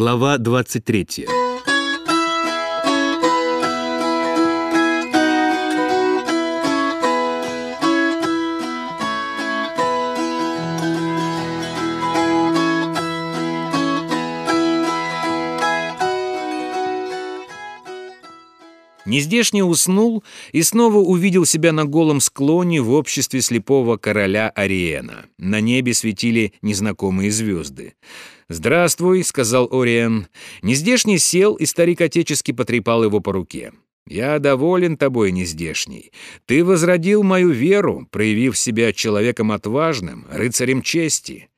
Глава 23. Нездешний уснул и снова увидел себя на голом склоне в обществе слепого короля Ариена. На небе светили незнакомые звезды. «Здравствуй», — сказал Ориен. Нездешний сел, и старик отечески потрепал его по руке. «Я доволен тобой, нездешний. Ты возродил мою веру, проявив себя человеком отважным, рыцарем чести».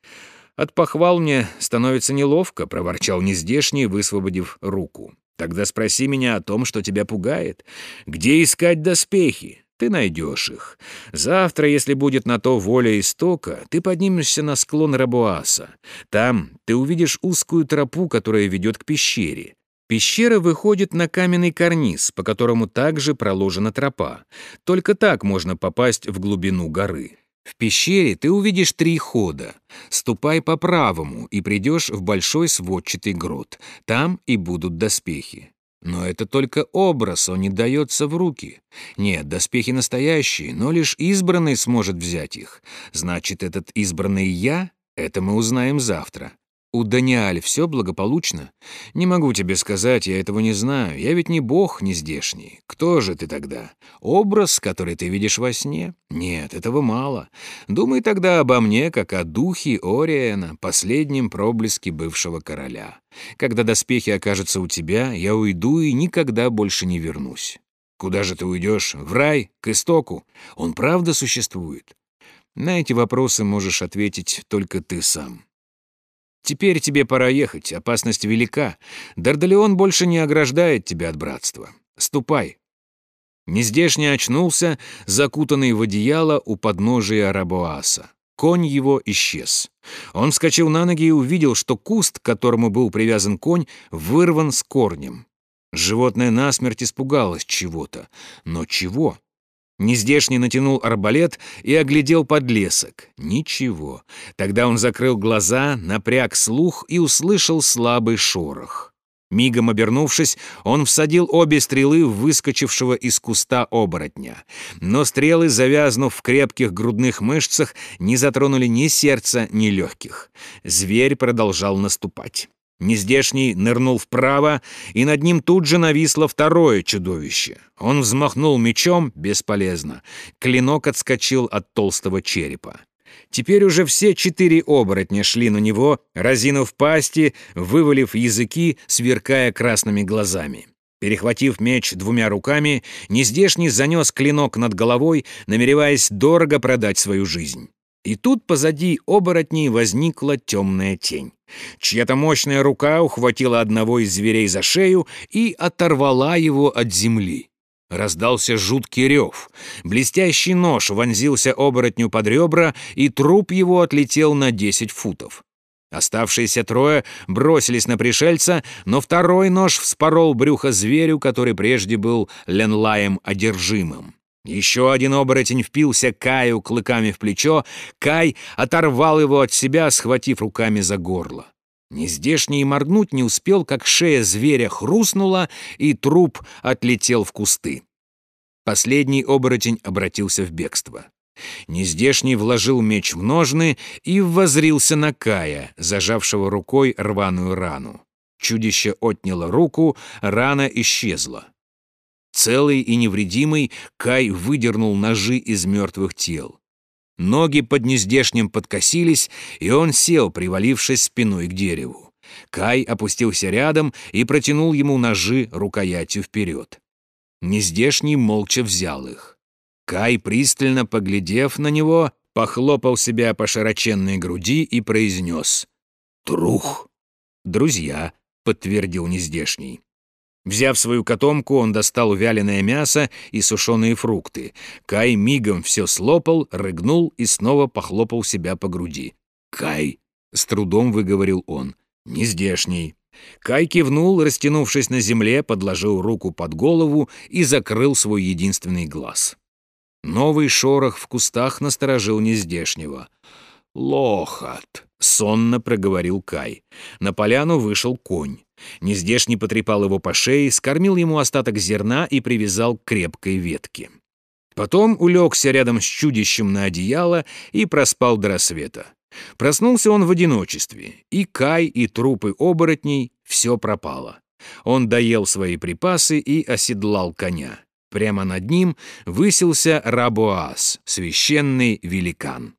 «От похвал мне становится неловко», — проворчал нездешний, высвободив руку. Тогда спроси меня о том, что тебя пугает. Где искать доспехи? Ты найдешь их. Завтра, если будет на то воля истока, ты поднимешься на склон Рабуаса. Там ты увидишь узкую тропу, которая ведет к пещере. Пещера выходит на каменный карниз, по которому также проложена тропа. Только так можно попасть в глубину горы. В пещере ты увидишь три хода. Ступай по правому и придешь в большой сводчатый грот. Там и будут доспехи. Но это только образ, он не дается в руки. Нет, доспехи настоящие, но лишь избранный сможет взять их. Значит, этот избранный я? Это мы узнаем завтра. У Даниаль все благополучно? Не могу тебе сказать, я этого не знаю. Я ведь не бог не здешний. Кто же ты тогда? Образ, который ты видишь во сне? Нет, этого мало. Думай тогда обо мне, как о духе Ориена, последнем проблеске бывшего короля. Когда доспехи окажутся у тебя, я уйду и никогда больше не вернусь. Куда же ты уйдешь? В рай? К истоку? Он правда существует? На эти вопросы можешь ответить только ты сам. Теперь тебе пора ехать, опасность велика. Дардалеон больше не ограждает тебя от братства. Ступай». Нездешний очнулся, закутанный в одеяло у подножия Рабоаса. Конь его исчез. Он вскочил на ноги и увидел, что куст, к которому был привязан конь, вырван с корнем. Животное насмерть испугалось чего-то. Но чего? Нездешний натянул арбалет и оглядел подлесок. Ничего. Тогда он закрыл глаза, напряг слух и услышал слабый шорох. Мигом обернувшись, он всадил обе стрелы в выскочившего из куста оборотня. Но стрелы, завязнув в крепких грудных мышцах, не затронули ни сердца, ни легких. Зверь продолжал наступать. Нездешний нырнул вправо, и над ним тут же нависло второе чудовище. Он взмахнул мечом бесполезно. Клинок отскочил от толстого черепа. Теперь уже все четыре оборотня шли на него, разинув пасти, вывалив языки, сверкая красными глазами. Перехватив меч двумя руками, нездешний занес клинок над головой, намереваясь дорого продать свою жизнь. И тут позади оборотней возникла темная тень. Чья-то мощная рука ухватила одного из зверей за шею и оторвала его от земли. Раздался жуткий рев. Блестящий нож вонзился оборотню под ребра, и труп его отлетел на десять футов. Оставшиеся трое бросились на пришельца, но второй нож вспорол брюхо зверю, который прежде был Ленлаем одержимым. Еще один оборотень впился Каю клыками в плечо, Кай оторвал его от себя, схватив руками за горло. Нездешний моргнуть не успел, как шея зверя хрустнула, и труп отлетел в кусты. Последний оборотень обратился в бегство. Нездешний вложил меч в ножны и возрился на Кая, зажавшего рукой рваную рану. Чудище отняло руку, рана исчезла. Целый и невредимый, Кай выдернул ножи из мертвых тел. Ноги под нездешним подкосились, и он сел, привалившись спиной к дереву. Кай опустился рядом и протянул ему ножи рукоятью вперед. Нездешний молча взял их. Кай, пристально поглядев на него, похлопал себя по широченной груди и произнес «Трух!» «Друзья», — подтвердил Нездешний. Взяв свою котомку, он достал вяленое мясо и сушеные фрукты. Кай мигом все слопал, рыгнул и снова похлопал себя по груди. «Кай!» — с трудом выговорил он. «Не здешний». Кай кивнул, растянувшись на земле, подложил руку под голову и закрыл свой единственный глаз. Новый шорох в кустах насторожил нездешнего. «Лохот!» — сонно проговорил Кай. На поляну вышел конь. Нездешний потрепал его по шее, скормил ему остаток зерна и привязал к крепкой ветке. Потом улегся рядом с чудищем на одеяло и проспал до рассвета. Проснулся он в одиночестве, и Кай, и трупы оборотней — все пропало. Он доел свои припасы и оседлал коня. Прямо над ним высился Рабоас, священный великан.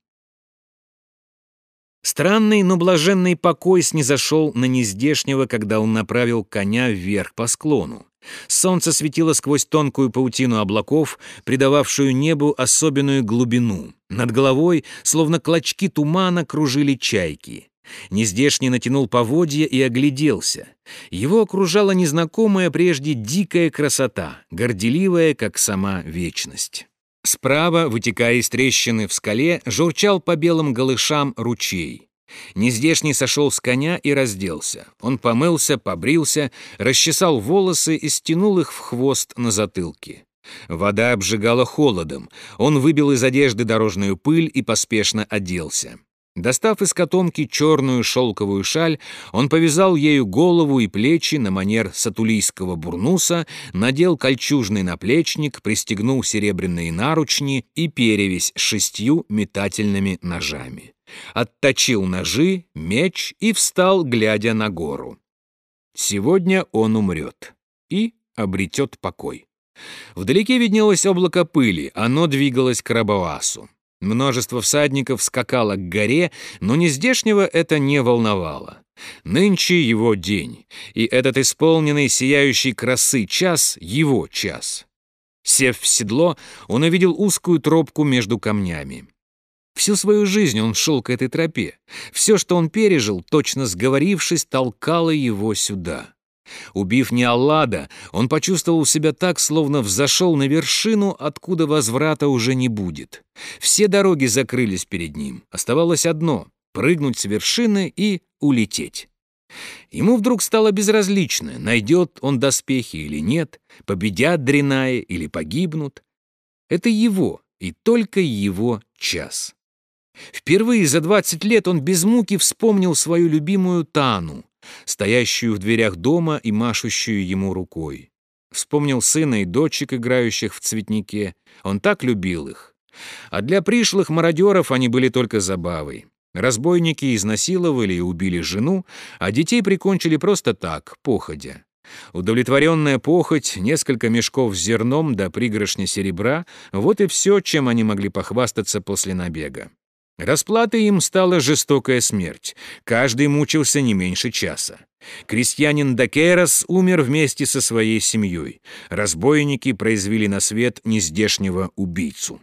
Странный, но блаженный покой снизошел на нездешнего, когда он направил коня вверх по склону. Солнце светило сквозь тонкую паутину облаков, придававшую небу особенную глубину. Над головой, словно клочки тумана, кружили чайки. Нездешний натянул поводья и огляделся. Его окружала незнакомая прежде дикая красота, горделивая, как сама вечность. Справа, вытекая из трещины в скале, журчал по белым голышам ручей. Нездешний сошел с коня и разделся. Он помылся, побрился, расчесал волосы и стянул их в хвост на затылке. Вода обжигала холодом. Он выбил из одежды дорожную пыль и поспешно оделся. Достав из котомки черную шелковую шаль, он повязал ею голову и плечи на манер сатулийского бурнуса, надел кольчужный наплечник, пристегнул серебряные наручни и перевязь с шестью метательными ножами. Отточил ножи, меч и встал, глядя на гору. Сегодня он умрет и обретет покой. Вдалеке виднелось облако пыли, оно двигалось к Рабоасу. Множество всадников скакало к горе, но нездешнего это не волновало. Нынче его день, и этот исполненный сияющей красы час — его час. Сев в седло, он увидел узкую тропку между камнями. Всю свою жизнь он шел к этой тропе. Все, что он пережил, точно сговорившись, толкало его сюда. Убив Неаллада, он почувствовал себя так, словно взошел на вершину, откуда возврата уже не будет. Все дороги закрылись перед ним. Оставалось одно — прыгнуть с вершины и улететь. Ему вдруг стало безразлично, найдет он доспехи или нет, победят Дреная или погибнут. Это его и только его час. Впервые за двадцать лет он без муки вспомнил свою любимую Тану, стоящую в дверях дома и машущую ему рукой. Вспомнил сына и дочек, играющих в цветнике. Он так любил их. А для пришлых мародеров они были только забавой. Разбойники изнасиловали и убили жену, а детей прикончили просто так, походя. Удовлетворенная похоть, несколько мешков с зерном до пригоршни серебра — вот и все, чем они могли похвастаться после набега. Расплатой им стала жестокая смерть. Каждый мучился не меньше часа. Крестьянин Дакерос умер вместе со своей семьей. Разбойники произвели на свет нездешнего убийцу.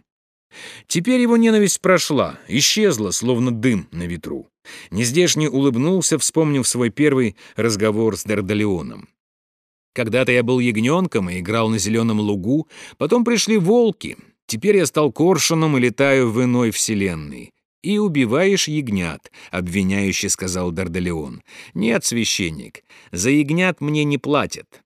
Теперь его ненависть прошла, исчезла, словно дым на ветру. Нездешний улыбнулся, вспомнив свой первый разговор с Дардалионом. Когда-то я был ягненком и играл на зеленом лугу, потом пришли волки. Теперь я стал коршуном и летаю в иной вселенной и убиваешь ягнят», — обвиняюще сказал Дардалеон. «Нет, священник, за ягнят мне не платят».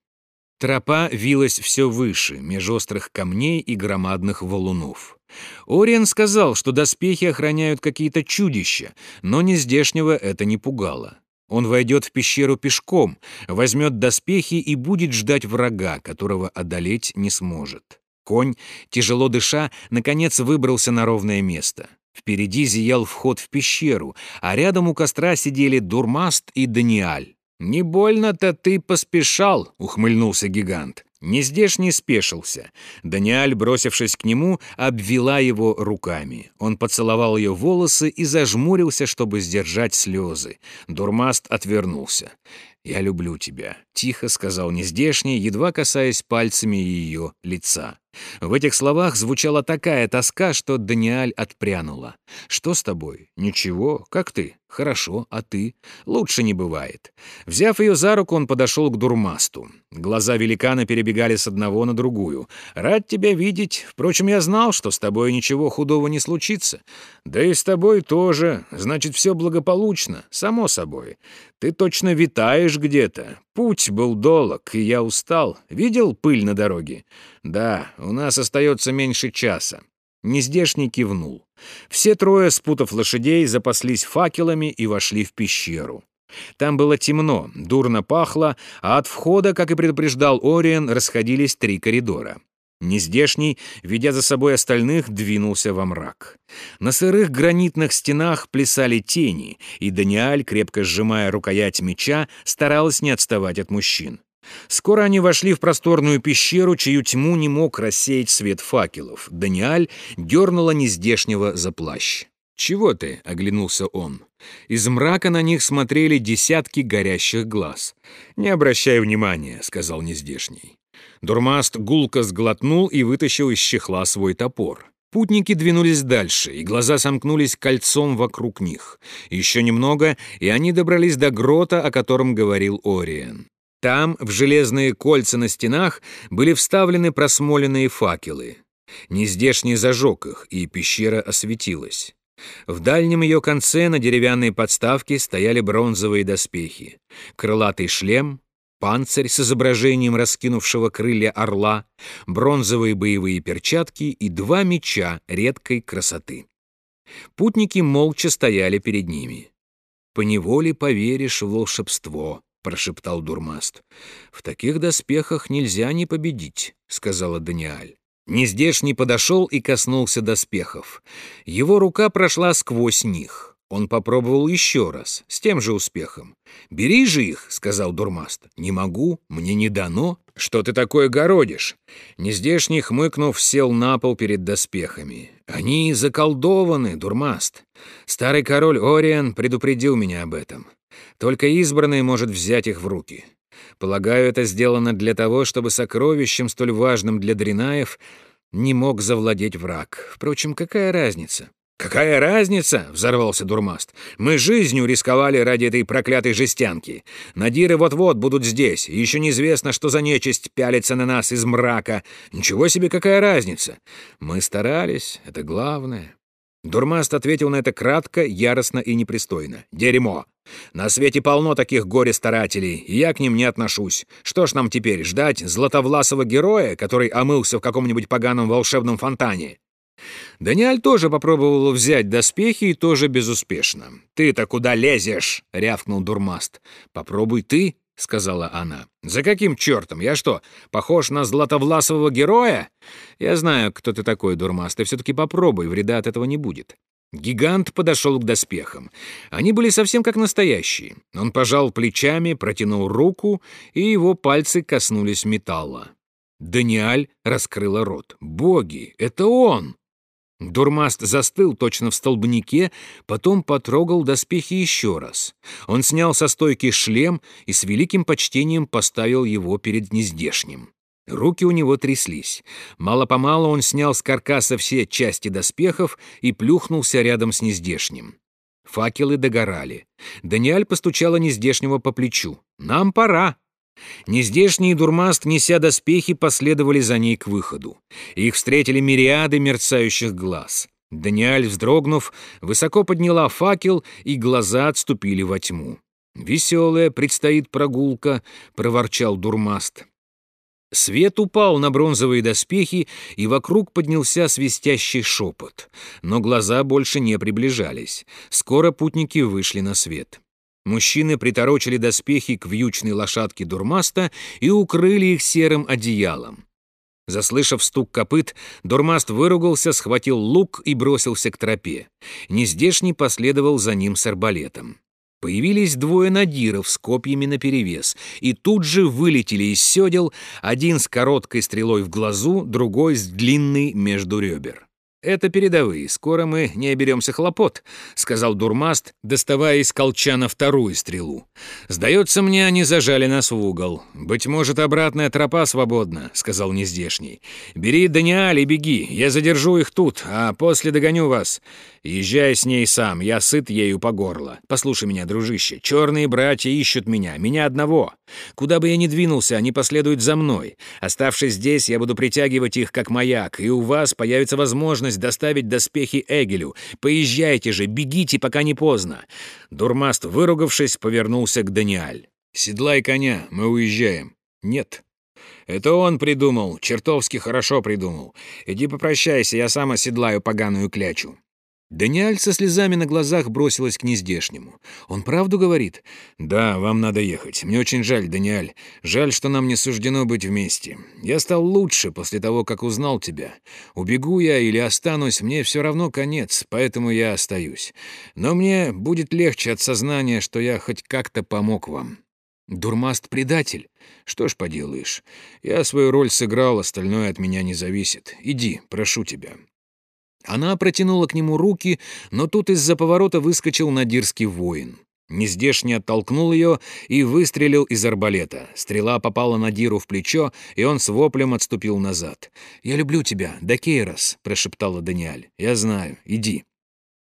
Тропа вилась все выше, меж острых камней и громадных валунов. Ориен сказал, что доспехи охраняют какие-то чудища, но нездешнего это не пугало. Он войдет в пещеру пешком, возьмет доспехи и будет ждать врага, которого одолеть не сможет. Конь, тяжело дыша, наконец выбрался на ровное место. Впереди зиял вход в пещеру, а рядом у костра сидели Дурмаст и Даниаль. «Не больно-то ты поспешал», — ухмыльнулся гигант. Нездешний спешился. Даниаль, бросившись к нему, обвела его руками. Он поцеловал ее волосы и зажмурился, чтобы сдержать слезы. Дурмаст отвернулся. «Я люблю тебя», — тихо сказал нездешний, едва касаясь пальцами ее лица. В этих словах звучала такая тоска, что Даниаль отпрянула. «Что с тобой? Ничего. Как ты? Хорошо. А ты? Лучше не бывает». Взяв ее за руку, он подошел к Дурмасту. Глаза великана перебегали с одного на другую. «Рад тебя видеть. Впрочем, я знал, что с тобой ничего худого не случится. Да и с тобой тоже. Значит, все благополучно. Само собой. Ты точно витаешь где-то. Путь был долг, и я устал. Видел пыль на дороге? Да, у нас остается меньше часа. Нездешний кивнул. Все трое, спутав лошадей, запаслись факелами и вошли в пещеру. Там было темно, дурно пахло, а от входа, как и предупреждал Ориен, расходились три коридора. Нездешний, ведя за собой остальных, двинулся во мрак. На сырых гранитных стенах плясали тени, и Даниэль, крепко сжимая рукоять меча, старалась не отставать от мужчин. Скоро они вошли в просторную пещеру, чью тьму не мог рассеять свет факелов. Даниэль дернула нездешнего за плащ. «Чего ты?» — оглянулся он. Из мрака на них смотрели десятки горящих глаз. «Не обращай внимания», — сказал нездешний. Дурмаст гулко сглотнул и вытащил из чехла свой топор. Путники двинулись дальше, и глаза сомкнулись кольцом вокруг них. Еще немного, и они добрались до грота, о котором говорил Ориен. Там, в железные кольца на стенах, были вставлены просмоленные факелы. Нездешний зажег их, и пещера осветилась. В дальнем ее конце на деревянной подставке стояли бронзовые доспехи, крылатый шлем, панцирь с изображением раскинувшего крылья орла, бронзовые боевые перчатки и два меча редкой красоты. Путники молча стояли перед ними. «Поневоле поверишь в волшебство», — прошептал Дурмаст. «В таких доспехах нельзя не победить», — сказала Даниаль. Нездешний подошел и коснулся доспехов. Его рука прошла сквозь них. Он попробовал еще раз, с тем же успехом. «Бери же их», — сказал Дурмаст. «Не могу, мне не дано». «Что ты такое городишь?» Нездешний, хмыкнув, сел на пол перед доспехами. «Они заколдованы, Дурмаст. Старый король Ориан предупредил меня об этом. Только избранный может взять их в руки. Полагаю, это сделано для того, чтобы сокровищем, столь важным для Дринаев, не мог завладеть враг. Впрочем, какая разница? «Какая разница?» — взорвался Дурмаст. «Мы жизнью рисковали ради этой проклятой жестянки. Надиры вот-вот будут здесь. Еще неизвестно, что за нечисть пялится на нас из мрака. Ничего себе, какая разница? Мы старались, это главное». Дурмаст ответил на это кратко, яростно и непристойно. «Дерьмо! На свете полно таких горе-старателей, и я к ним не отношусь. Что ж нам теперь, ждать златовласого героя, который омылся в каком-нибудь поганом волшебном фонтане?» Даниэль тоже попробовал взять доспехи и тоже безуспешно. «Ты-то куда лезешь?» — рявкнул Дурмаст. «Попробуй ты», — сказала она. «За каким чертом? Я что, похож на златовласового героя?» «Я знаю, кто ты такой, Дурмаст, ты все-таки попробуй, вреда от этого не будет». Гигант подошел к доспехам. Они были совсем как настоящие. Он пожал плечами, протянул руку, и его пальцы коснулись металла. Даниэль раскрыла рот. «Боги, это он!» Дурмаст застыл точно в столбнике, потом потрогал доспехи еще раз. Он снял со стойки шлем и с великим почтением поставил его перед нездешним. Руки у него тряслись. Мало-помалу он снял с каркаса все части доспехов и плюхнулся рядом с нездешним. Факелы догорали. Даниэль постучала нездешнего по плечу. «Нам пора!» Нездешний дурмаст, неся доспехи, последовали за ней к выходу. Их встретили мириады мерцающих глаз. Даниэль, вздрогнув, высоко подняла факел, и глаза отступили во тьму. «Веселая предстоит прогулка», — проворчал дурмаст. Свет упал на бронзовые доспехи, и вокруг поднялся свистящий шепот. Но глаза больше не приближались. Скоро путники вышли на свет. Мужчины приторочили доспехи к вьючной лошадке Дурмаста и укрыли их серым одеялом. Заслышав стук копыт, Дурмаст выругался, схватил лук и бросился к тропе. Нездешний последовал за ним с арбалетом. Появились двое надиров с копьями наперевес, и тут же вылетели из седел, один с короткой стрелой в глазу, другой с длинной между ребер. «Это передовые, скоро мы не оберемся хлопот», — сказал Дурмаст, доставая из колчана вторую стрелу. «Сдается мне, они зажали нас в угол. Быть может, обратная тропа свободна», — сказал нездешний. «Бери Даниаль и беги, я задержу их тут, а после догоню вас. Езжай с ней сам, я сыт ею по горло. Послушай меня, дружище, черные братья ищут меня, меня одного. Куда бы я ни двинулся, они последуют за мной. Оставшись здесь, я буду притягивать их как маяк, и у вас появится возможность доставить доспехи Эгелю. Поезжайте же, бегите, пока не поздно». Дурмаст, выругавшись, повернулся к Даниаль. «Седлай коня, мы уезжаем». «Нет». «Это он придумал, чертовски хорошо придумал. Иди попрощайся, я сам оседлаю поганую клячу». Даниэль со слезами на глазах бросилась к нездешнему. «Он правду говорит?» «Да, вам надо ехать. Мне очень жаль, Даниэль. Жаль, что нам не суждено быть вместе. Я стал лучше после того, как узнал тебя. Убегу я или останусь, мне все равно конец, поэтому я остаюсь. Но мне будет легче от сознания, что я хоть как-то помог вам». «Дурмаст предатель. Что ж поделаешь. Я свою роль сыграл, остальное от меня не зависит. Иди, прошу тебя». Она протянула к нему руки, но тут из-за поворота выскочил надирский воин. Нездешний оттолкнул ее и выстрелил из арбалета. Стрела попала Надиру в плечо, и он с воплем отступил назад. «Я люблю тебя, Дакейрос», — прошептала Даниэль. «Я знаю. Иди».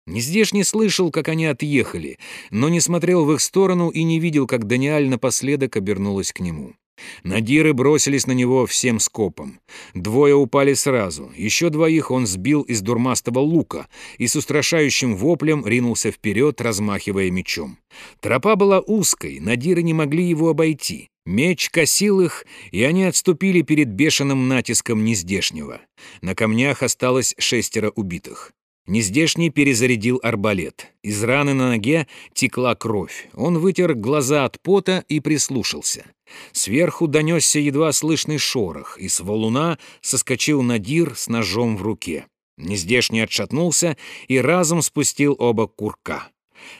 Нездешний слышал, как они отъехали, но не смотрел в их сторону и не видел, как Даниэль напоследок обернулась к нему. Надиры бросились на него всем скопом. Двое упали сразу, еще двоих он сбил из дурмастого лука и с устрашающим воплем ринулся вперед, размахивая мечом. Тропа была узкой, надиры не могли его обойти. Меч косил их, и они отступили перед бешеным натиском нездешнего. На камнях осталось шестеро убитых. Нездешний перезарядил арбалет. Из раны на ноге текла кровь. Он вытер глаза от пота и прислушался. Сверху донесся едва слышный шорох, и с валуна соскочил Надир с ножом в руке. Нездешний отшатнулся и разом спустил оба курка.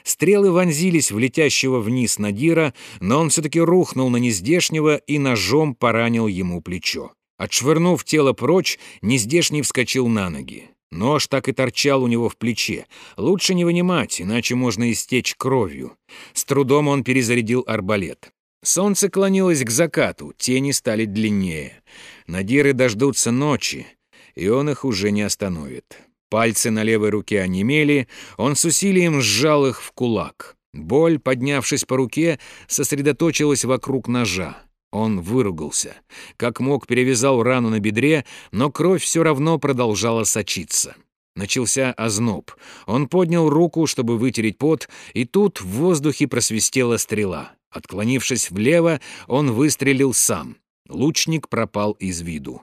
Стрелы вонзились в летящего вниз Надира, но он все-таки рухнул на нездешнего и ножом поранил ему плечо. Отшвырнув тело прочь, нездешний вскочил на ноги. Нож так и торчал у него в плече. Лучше не вынимать, иначе можно истечь кровью. С трудом он перезарядил арбалет. Солнце клонилось к закату, тени стали длиннее. Надиры дождутся ночи, и он их уже не остановит. Пальцы на левой руке онемели, он с усилием сжал их в кулак. Боль, поднявшись по руке, сосредоточилась вокруг ножа. Он выругался. Как мог, перевязал рану на бедре, но кровь все равно продолжала сочиться. Начался озноб. Он поднял руку, чтобы вытереть пот, и тут в воздухе просвистела стрела. Отклонившись влево, он выстрелил сам. Лучник пропал из виду.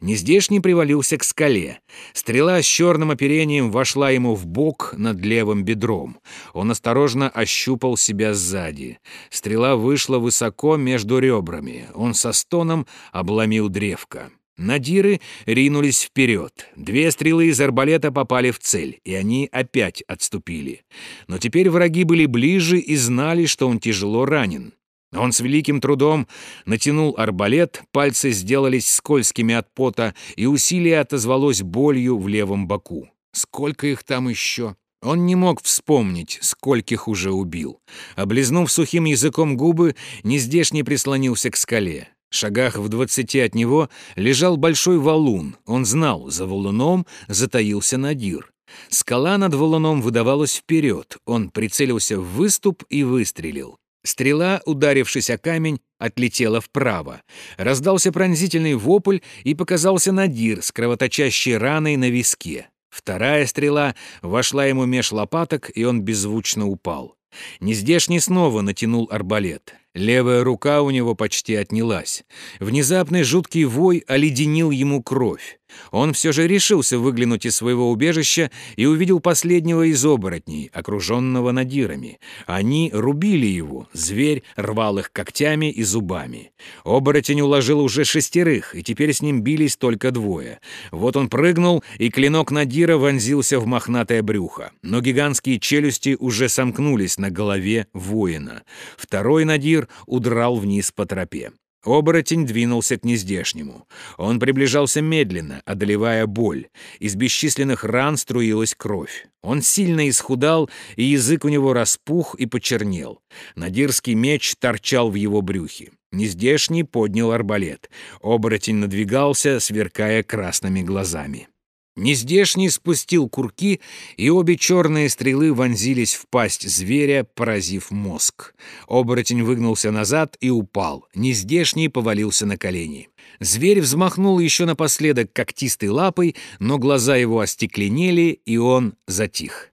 Нездешний привалился к скале. Стрела с черным оперением вошла ему в бок над левым бедром. Он осторожно ощупал себя сзади. Стрела вышла высоко между ребрами. Он со стоном обломил древко. Надиры ринулись вперед. Две стрелы из арбалета попали в цель, и они опять отступили. Но теперь враги были ближе и знали, что он тяжело ранен. Он с великим трудом натянул арбалет, пальцы сделались скользкими от пота, и усилие отозвалось болью в левом боку. Сколько их там еще? Он не мог вспомнить, скольких уже убил. Облизнув сухим языком губы, нездешний прислонился к скале. Шагах в двадцати от него лежал большой валун. Он знал, за валуном затаился Надир. Скала над валуном выдавалась вперед. Он прицелился в выступ и выстрелил. Стрела, ударившись о камень, отлетела вправо. Раздался пронзительный вопль, и показался Надир с кровоточащей раной на виске. Вторая стрела вошла ему меж лопаток, и он беззвучно упал. Нездешний снова натянул арбалет. Левая рука у него почти отнялась. Внезапный жуткий вой оледенил ему кровь. Он все же решился выглянуть из своего убежища и увидел последнего из оборотней, окруженного надирами. Они рубили его, зверь рвал их когтями и зубами. Оборотень уложил уже шестерых, и теперь с ним бились только двое. Вот он прыгнул, и клинок надира вонзился в мохнатое брюхо. Но гигантские челюсти уже сомкнулись на голове воина. Второй надир удрал вниз по тропе. Оборотень двинулся к нездешнему. Он приближался медленно, одолевая боль. Из бесчисленных ран струилась кровь. Он сильно исхудал, и язык у него распух и почернел. Надирский меч торчал в его брюхе. Нездешний поднял арбалет. Оборотень надвигался, сверкая красными глазами. Нездешний спустил курки, и обе черные стрелы вонзились в пасть зверя, поразив мозг. Оборотень выгнулся назад и упал. Нездешний повалился на колени. Зверь взмахнул еще напоследок когтистой лапой, но глаза его остекленели, и он затих.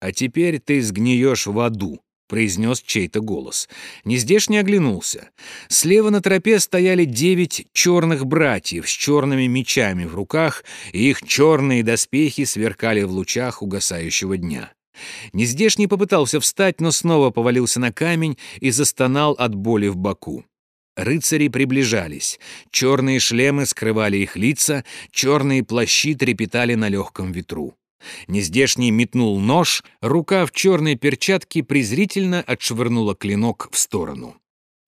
«А теперь ты сгниешь в аду», произнес чей-то голос. Нездешний оглянулся. Слева на тропе стояли девять черных братьев с черными мечами в руках, и их черные доспехи сверкали в лучах угасающего дня. Нездешний попытался встать, но снова повалился на камень и застонал от боли в боку. Рыцари приближались. Черные шлемы скрывали их лица, черные плащи трепетали на легком ветру. Нездешний метнул нож, рука в черной перчатке презрительно отшвырнула клинок в сторону.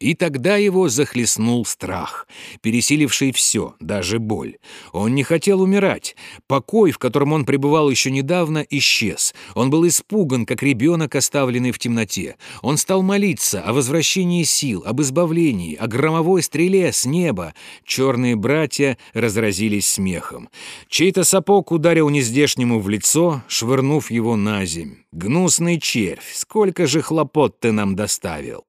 И тогда его захлестнул страх, пересиливший все, даже боль. Он не хотел умирать. Покой, в котором он пребывал еще недавно, исчез. Он был испуган, как ребенок, оставленный в темноте. Он стал молиться о возвращении сил, об избавлении, о громовой стреле с неба. Черные братья разразились смехом. Чей-то сапог ударил нездешнему в лицо, швырнув его на земь. «Гнусный червь, сколько же хлопот ты нам доставил!»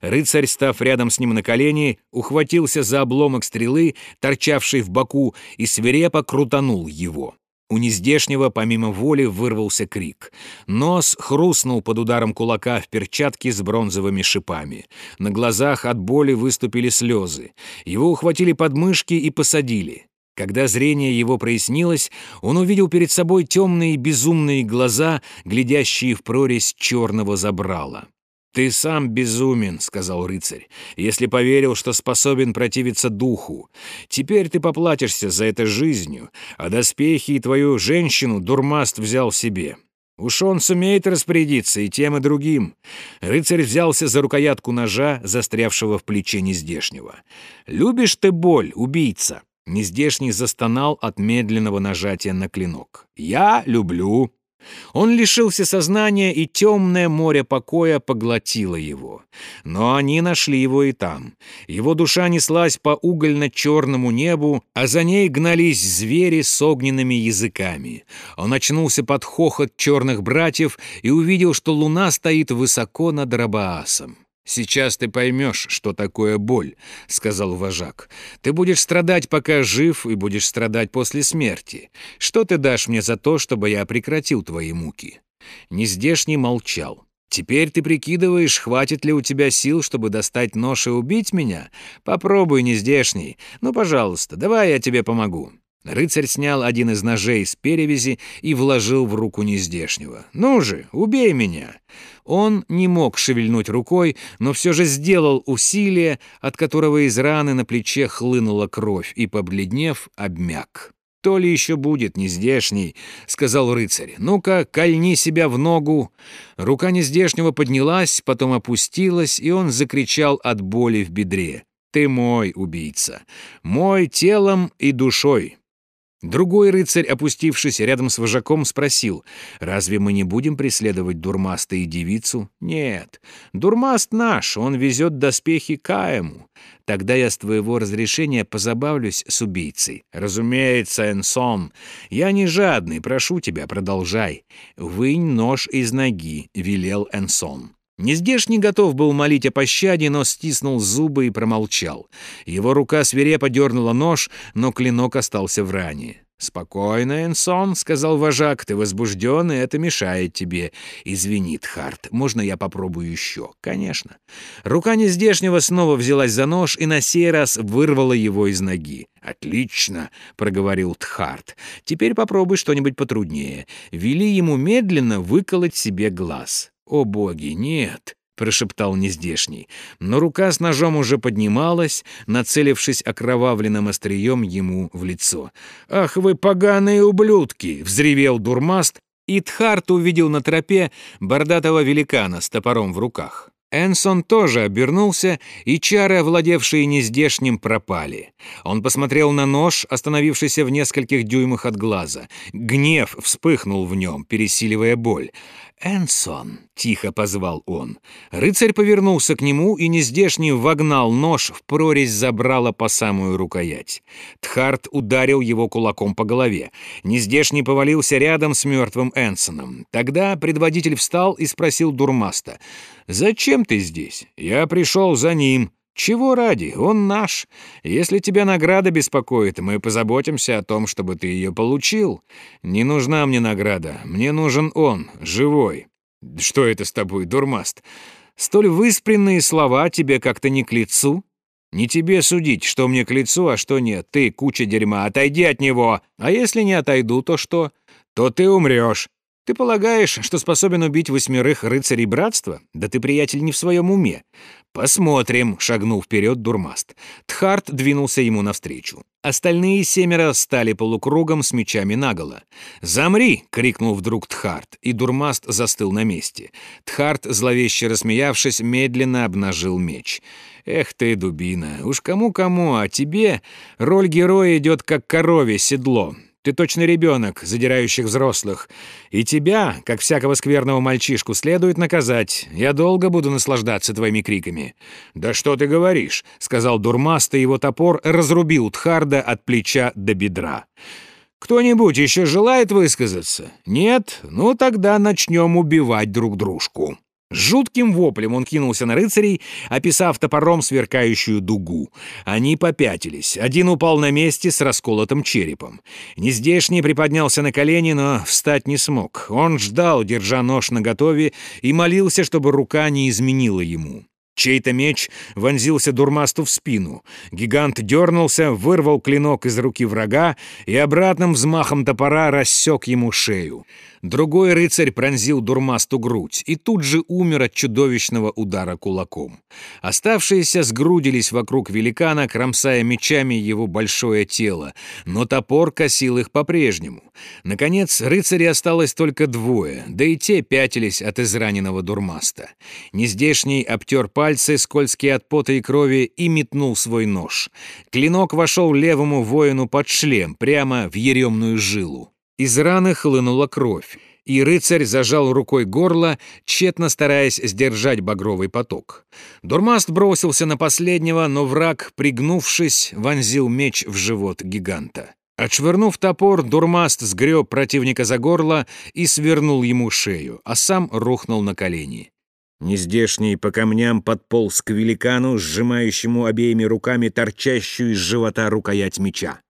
Рыцарь, став рядом с ним на колени, ухватился за обломок стрелы, торчавший в боку, и свирепо крутанул его. У нездешнего, помимо воли, вырвался крик. Нос хрустнул под ударом кулака в перчатке с бронзовыми шипами. На глазах от боли выступили слезы. Его ухватили под мышки и посадили. Когда зрение его прояснилось, он увидел перед собой темные безумные глаза, глядящие в прорезь черного забрала. «Ты сам безумен», — сказал рыцарь, «если поверил, что способен противиться духу. Теперь ты поплатишься за это жизнью, а доспехи и твою женщину дурмаст взял себе. Уж он сумеет распорядиться и тем, и другим». Рыцарь взялся за рукоятку ножа, застрявшего в плече нездешнего. «Любишь ты боль, убийца?» Нездешний застонал от медленного нажатия на клинок. «Я люблю», он лишился сознания, и темное море покоя поглотило его. Но они нашли его и там. Его душа неслась по угольно-черному небу, а за ней гнались звери с огненными языками. Он очнулся под хохот черных братьев и увидел, что луна стоит высоко над Рабаасом. «Сейчас ты поймешь, что такое боль», — сказал вожак. «Ты будешь страдать, пока жив, и будешь страдать после смерти. Что ты дашь мне за то, чтобы я прекратил твои муки?» Нездешний молчал. «Теперь ты прикидываешь, хватит ли у тебя сил, чтобы достать нож и убить меня? Попробуй, нездешний. Ну, пожалуйста, давай я тебе помогу». Рыцарь снял один из ножей с перевязи и вложил в руку нездешнего. «Ну же, убей меня!» Он не мог шевельнуть рукой, но все же сделал усилие, от которого из раны на плече хлынула кровь, и, побледнев, обмяк. «То ли еще будет нездешний», — сказал рыцарь. «Ну-ка, кольни себя в ногу». Рука нездешнего поднялась, потом опустилась, и он закричал от боли в бедре. «Ты мой убийца, мой телом и душой». Другой рыцарь, опустившись рядом с вожаком, спросил, «Разве мы не будем преследовать Дурмаста и девицу?» «Нет, Дурмаст наш, он везет доспехи Каему. Тогда я с твоего разрешения позабавлюсь с убийцей». «Разумеется, Энсон. Я не жадный, прошу тебя, продолжай». «Вынь нож из ноги», — велел Энсон. Нездешний готов был молить о пощаде, но стиснул зубы и промолчал. Его рука свирепо дернула нож, но клинок остался в ране. «Спокойно, Энсон», — сказал вожак, — «ты возбужден, и это мешает тебе». «Извини, Тхарт, можно я попробую еще?» «Конечно». Рука нездешнего снова взялась за нож и на сей раз вырвала его из ноги. «Отлично», — проговорил Тхарт. «Теперь попробуй что-нибудь потруднее. Вели ему медленно выколоть себе глаз». «О боги, нет!» — прошептал нездешний. Но рука с ножом уже поднималась, нацелившись окровавленным острием ему в лицо. «Ах вы поганые ублюдки!» — взревел дурмаст, и Тхарт увидел на тропе бордатого великана с топором в руках. Энсон тоже обернулся, и чары, овладевшие нездешним, пропали. Он посмотрел на нож, остановившийся в нескольких дюймах от глаза. Гнев вспыхнул в нем, пересиливая боль. «Энсон!» — тихо позвал он. Рыцарь повернулся к нему, и нездешний вогнал нож в прорезь забрала по самую рукоять. Тхарт ударил его кулаком по голове. Нездешний повалился рядом с мертвым Энсоном. Тогда предводитель встал и спросил Дурмаста. «Зачем ты здесь? Я пришел за ним». «Чего ради? Он наш. Если тебя награда беспокоит, мы позаботимся о том, чтобы ты ее получил. Не нужна мне награда. Мне нужен он, живой». «Что это с тобой, дурмаст? Столь выспренные слова тебе как-то не к лицу?» «Не тебе судить, что мне к лицу, а что нет. Ты, куча дерьма, отойди от него. А если не отойду, то что? То ты умрешь. Ты полагаешь, что способен убить восьмерых рыцарей братства? Да ты, приятель, не в своем уме. Посмотрим, шагнул вперед Дурмаст. Тхарт двинулся ему навстречу. Остальные семеро стали полукругом с мечами наголо. «Замри!» — крикнул вдруг Тхарт, и Дурмаст застыл на месте. Тхарт, зловеще рассмеявшись, медленно обнажил меч. «Эх ты, дубина, уж кому-кому, а тебе роль героя идет как корове седло. Ты точно ребенок, задирающих взрослых. И тебя, как всякого скверного мальчишку, следует наказать. Я долго буду наслаждаться твоими криками». «Да что ты говоришь?» — сказал Дурмаст, и его топор разрубил Тхарда от плеча до бедра. «Кто-нибудь еще желает высказаться? Нет? Ну тогда начнем убивать друг дружку». Жутким воплем он кинулся на рыцарей, описав топором сверкающую дугу. Они попятились. Один упал на месте с расколотым черепом. Нездешний приподнялся на колени, но встать не смог. Он ждал, держа нож наготове, и молился, чтобы рука не изменила ему. Чей-то меч вонзился Дурмасту в спину. Гигант дернулся, вырвал клинок из руки врага и обратным взмахом топора рассек ему шею. Другой рыцарь пронзил Дурмасту грудь и тут же умер от чудовищного удара кулаком. Оставшиеся сгрудились вокруг великана, кромсая мечами его большое тело, но топор косил их по-прежнему. Наконец, рыцарей осталось только двое, да и те пятились от израненного Дурмаста. Нездешний обтер пальцы, скользкие от пота и крови, и метнул свой нож. Клинок вошел левому воину под шлем, прямо в еремную жилу. Из раны хлынула кровь, и рыцарь зажал рукой горло, тщетно стараясь сдержать багровый поток. Дурмаст бросился на последнего, но враг, пригнувшись, вонзил меч в живот гиганта. Отшвырнув топор, Дурмаст сгреб противника за горло и свернул ему шею, а сам рухнул на колени. Нездешний по камням подполз к великану, сжимающему обеими руками торчащую из живота рукоять меча.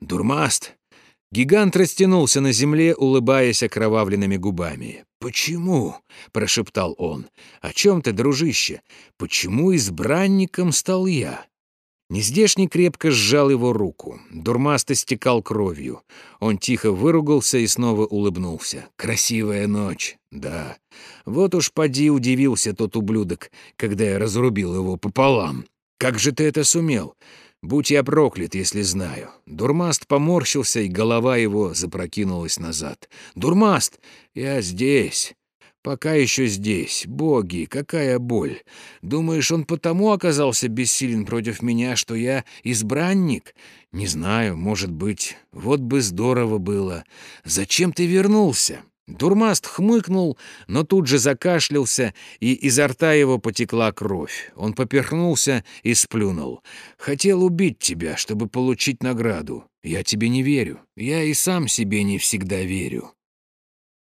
«Дурмаст, Гигант растянулся на земле, улыбаясь окровавленными губами. «Почему?» — прошептал он. «О чем ты, дружище? Почему избранником стал я?» Нездешний крепко сжал его руку. Дурмаст истекал кровью. Он тихо выругался и снова улыбнулся. «Красивая ночь, да. Вот уж поди удивился тот ублюдок, когда я разрубил его пополам. Как же ты это сумел? Будь я проклят, если знаю. Дурмаст поморщился, и голова его запрокинулась назад. «Дурмаст! Я здесь. Пока еще здесь. Боги, какая боль! Думаешь, он потому оказался бессилен против меня, что я избранник? Не знаю, может быть. Вот бы здорово было. Зачем ты вернулся?» Дурмаст хмыкнул, но тут же закашлялся, и изо рта его потекла кровь. Он поперхнулся и сплюнул. «Хотел убить тебя, чтобы получить награду. Я тебе не верю. Я и сам себе не всегда верю».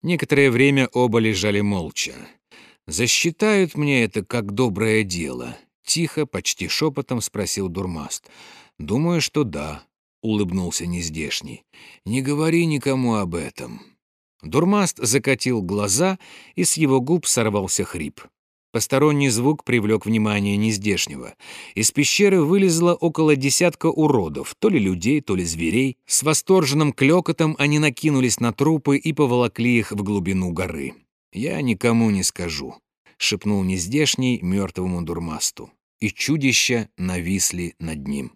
Некоторое время оба лежали молча. «Засчитают мне это как доброе дело?» Тихо, почти шепотом спросил Дурмаст. «Думаю, что да», — улыбнулся нездешний. «Не говори никому об этом». Дурмаст закатил глаза, и с его губ сорвался хрип. Посторонний звук привлек внимание нездешнего. Из пещеры вылезло около десятка уродов, то ли людей, то ли зверей. С восторженным клёкотом они накинулись на трупы и поволокли их в глубину горы. «Я никому не скажу», — шепнул нездешний мертвому дурмасту. И чудища нависли над ним.